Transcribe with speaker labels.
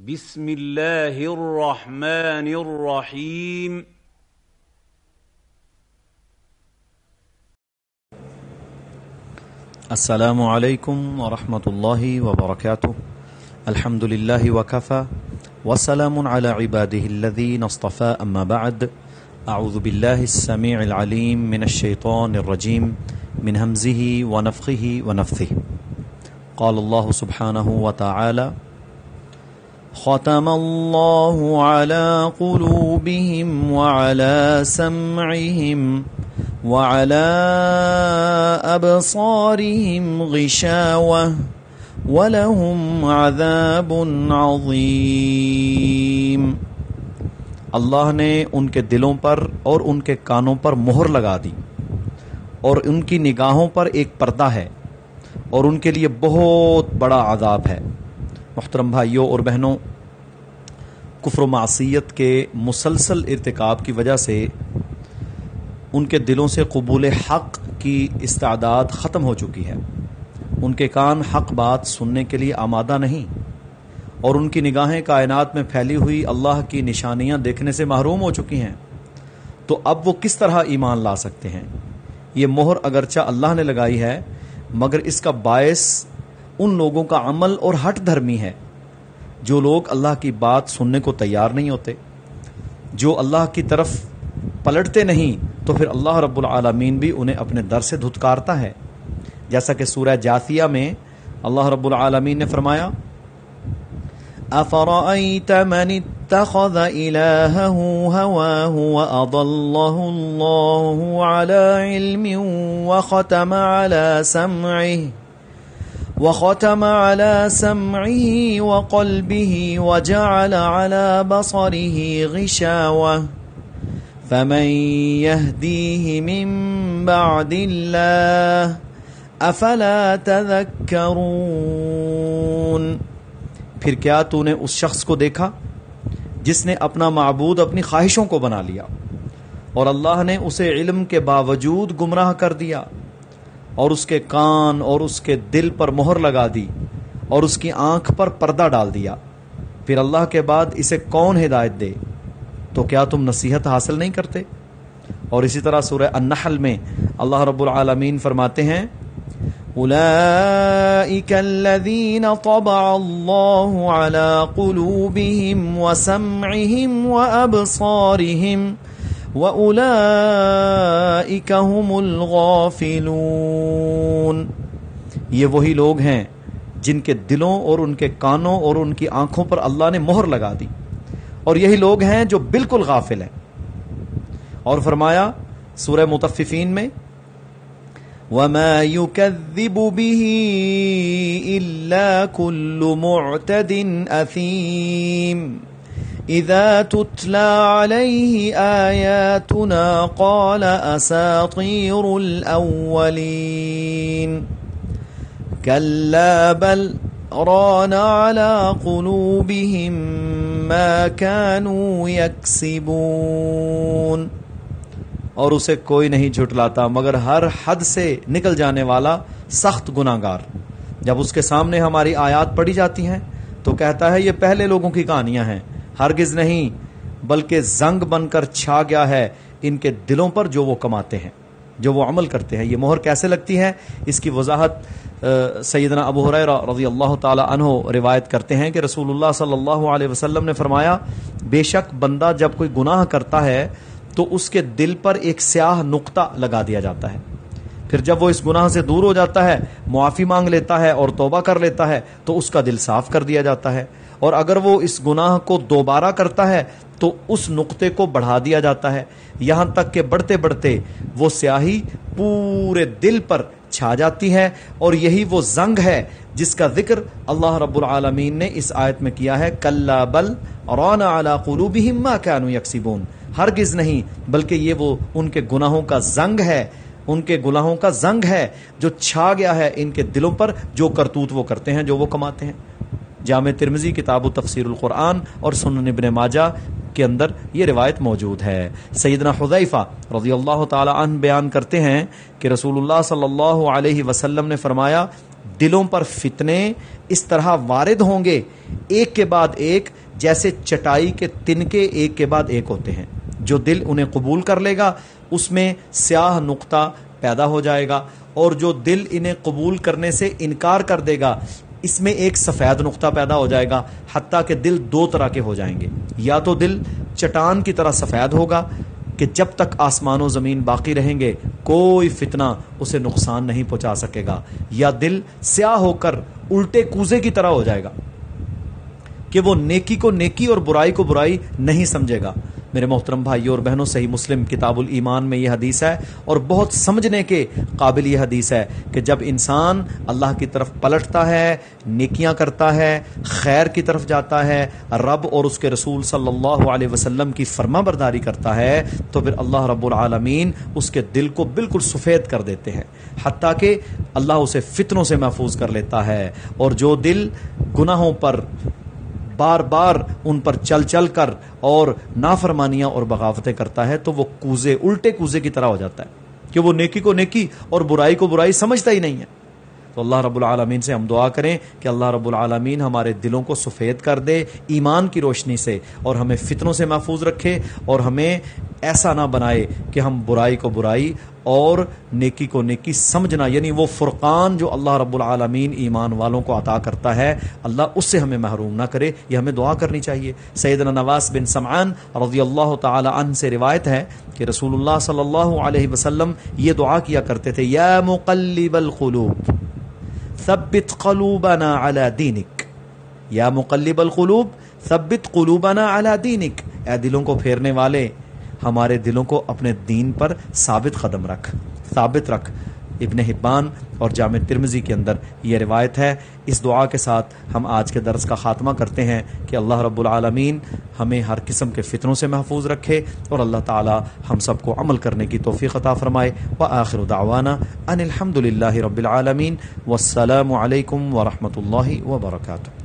Speaker 1: بسم الله الرحمن الرحيم
Speaker 2: السلام عليكم ورحمة الله وبركاته الحمد لله وكفى وسلام على عباده الذين اصطفى أما بعد۔ أعوذ بالله السميع العليم من الشيطان الرجيم من همزه ونفخه ونفثه قال الله سبحانه وتعالى ختم الله على قلوبهم وعلى سمعهم وعلى أبصارهم غشاوة ولهم عذاب عظيم۔ اللہ نے ان کے دلوں پر اور ان کے کانوں پر مہر لگا دی۔ اور ان کی نگاہوں پر ایک پردہ ہے۔ اور ان کے لیے بہت بڑا عذاب ہے۔ محترم بھائیوں اور بہنوں، کفر و معصیت کے مسلسل ارتکاب کی وجہ سے ان کے دلوں سے قبول حق کی استعداد ختم ہو چکی ہے۔ ان کے کان حق بات سننے کے لیے آمادہ نہیں اور ان کی نگاہیں کائنات میں پھیلی ہوئی اللہ کی نشانیاں دیکھنے سے محروم ہو چکی ہیں۔ تو اب وہ کس طرح ایمان لا سکتے ہیں؟ یہ مہر اگرچہ اللہ نے لگائی ہے، مگر اس کا باعث ان لوگوں کا عمل اور ہٹ دھرمی ہے جو لوگ اللہ کی بات سننے کو تیار نہیں ہوتے۔ جو اللہ کی طرف پلٹتے نہیں، تو پھر اللہ رب العالمین بھی انہیں اپنے در سے دھتکارتا ہے۔ جیسا کہ سورہ جاثیہ میں اللہ رب العالمین نے فرمایا افرأيت من اتخذ إلهه هواه وأضله الله على علم وختم على سمعه وختم على سمعه وقلبه وجعل على بصره غشاوة. فمن يهديه من بعد الله أفلا تذكرون. پھر کیا تو نے اس شخص کو دیکھا جس نے اپنا معبود اپنی خواہشوں کو بنا لیا اور اللہ نے اسے علم کے باوجود گمراہ کر دیا؟ اور اس کے کان اور اس کے دل پر مہر لگا دی اور اس کی آنکھ پر پردہ ڈال دیا۔ پھر اللہ کے بعد اسے کون ہدایت دے؟ تو کیا تم نصیحت حاصل نہیں کرتے؟ اور اسی طرح سورہ النحل میں اللہ رب العالمین فرماتے ہیں أولئك الذين طبع الله على قلوبهم وسمعهم وأبصارهم وأولئك هم الغافلون یہ وہی لوگ ہیں جن کے دلوں اور ان کے کانوں اور ان کی آنکھوں پر اللہ نے مہر لگا دی اور یہی لوگ ہیں جو بالکل غافل ہیں۔ اور فرمایا سورہ متففین میں، وما يكذب به إلا كل معتد أثيم إذا تتلى عليه آياتنا قال أساطير الأولين. كلا بل ران على قلوبهم ما كانوا يكسبون. اور اسے کوئی نہیں جھٹلاتا مگر ہر حد سے نکل جانے والا سخت گناہ گار جب اس کے سامنے ہماری آیات پڑھی جاتی ہیں تو کہتا ہے یہ پہلے لوگوں کی کہانیاں ہیں. ہرگز نہیں، بلکہ زنگ بن کر چھا گیا ہے ان کے دلوں پر جو وہ کماتے ہیں، جو وہ عمل کرتے ہیں۔ یہ مہر کیسے لگتی ہے؟ اس کی وضاحت سیدنا ابو حریر رضی اللہ تعالی عنہ روایت کرتے ہیں کہ رسول اللہ صلی اللہ علیہ وسلم نے فرمایا، بے شک بندہ جب کوئی گناہ کرتا ہے تو اس کے دل پر ایک سیاہ نقطہ لگا دیا جاتا ہے۔ پھر جب وہ اس گناہ سے دور ہو جاتا ہے، معافی مانگ لیتا ہے اور توبہ کر لیتا ہے، تو اس کا دل صاف کر دیا جاتا ہے۔ اور اگر وہ اس گناہ کو دوبارہ کرتا ہے تو اس نقطے کو بڑھا دیا جاتا ہے۔ یہاں تک کہ بڑھتے بڑھتے وہ سیاہی پورے دل پر چھا جاتی ہے اور یہی وہ زنگ ہے جس کا ذکر اللہ رب العالمین نے اس آیت میں کیا ہے۔ کل بل رونا اعلی قلوبہم ما كانوا یکسبون۔ ہرگز نہیں، بلکہ یہ وہ ان کے گناہوں کا زنگ ہے، ان کے گناہوں کا زنگ ہے جو چھا گیا ہے ان کے دلوں پر جو کرتوت وہ کرتے ہیں، جو وہ کماتے ہیں۔ جامع ترمزی کتاب و تفسیر القرآن اور سنن ابن ماجہ کے اندر یہ روایت موجود ہے۔ سیدنا حذیفہ رضی اللہ تعالی عنہ بیان کرتے ہیں کہ رسول اللہ صلی اللہ علیہ وسلم نے فرمایا، دلوں پر فتنے اس طرح وارد ہوں گے، ایک کے بعد ایک، جیسے چٹائی کے تنکے ایک کے بعد ایک ہوتے ہیں۔ جو دل انہیں قبول کر لے گا، اس میں سیاہ نقطہ پیدا ہو جائے گا اور جو دل انہیں قبول کرنے سے انکار کر دے گا اس میں ایک سفید نقطہ پیدا ہو جائے گا، حتیٰ کہ دل دو طرح کے ہو جائیں گے۔ یا تو دل چٹان کی طرح سفید ہوگا کہ جب تک آسمان و زمین باقی رہیں گے، کوئی فتنہ اسے نقصان نہیں پہنچا سکے گا، یا دل سیاہ ہو کر الٹے کوزے کی طرح ہو جائے گا کہ وہ نیکی کو نیکی اور برائی کو برائی نہیں سمجھے گا۔ میرے محترم بھائی اور بہنوں، صحیح مسلم کتاب الایمان میں یہ حدیث ہے اور بہت سمجھنے کے قابل یہ حدیث ہے کہ جب انسان اللہ کی طرف پلٹتا ہے، نیکیاں کرتا ہے، خیر کی طرف جاتا ہے، رب اور اس کے رسول صلی اللہ علیہ وسلم کی فرما برداری کرتا ہے، تو پھر اللہ رب العالمین اس کے دل کو بالکل سفید کر دیتے ہیں۔ حتیٰ کہ اللہ اسے فتنوں سے محفوظ کر لیتا ہے اور جو دل گناہوں پر بار بار ان پر چل چل کر اور نافرمانیاں اور بغاوتیں کرتا ہے تو وہ کوزے، الٹے کوزے کی طرح ہو جاتا ہے کہ وہ نیکی کو نیکی اور برائی کو برائی سمجھتا ہی نہیں ہے۔ تو اللہ رب العالمین سے ہم دعا کریں کہ اللہ رب العالمین ہمارے دلوں کو سفید کر دے ایمان کی روشنی سے اور ہمیں فتنوں سے محفوظ رکھے اور ہمیں ایسا نہ بنائے کہ ہم برائی کو برائی اور نیکی کو نیکی سمجھنا یعنی وہ فرقان جو اللہ رب العالمین ایمان والوں کو عطا کرتا ہے، اللہ اس سے ہمیں محروم نہ کرے، یہ ہمیں دعا کرنی چاہیے۔ سیدنا نواز بن سمعان رضی اللہ تعالی عنہ سے روایت ہے کہ رسول اللہ صلی اللہ علیہ وسلم یہ دعا کیا کرتے تھے، یا مقلب القلوب۔ ثبت قلوبنا على دینک یا مقلب القلوب، ثبت قلوبنا على دینک اے دلوں کو پھیرنے والے، ہمارے دلوں کو اپنے دین پر ثابت قدم رکھ، ثابت رکھ۔ ابن حبان اور جامع ترمزی کے اندر یہ روایت ہے۔ اس دعا کے ساتھ ہم آج کے درس کا خاتمہ کرتے ہیں کہ اللہ رب العالمین ہمیں ہر قسم کے فطروں سے محفوظ رکھے اور اللہ تعالی ہم سب کو عمل کرنے کی توفیق عطا فرمائے۔ و آخر دعوانا ان الحمد للہ رب العالمین۔ والسلام علیکم ورحمۃ اللہ وبرکاتہ۔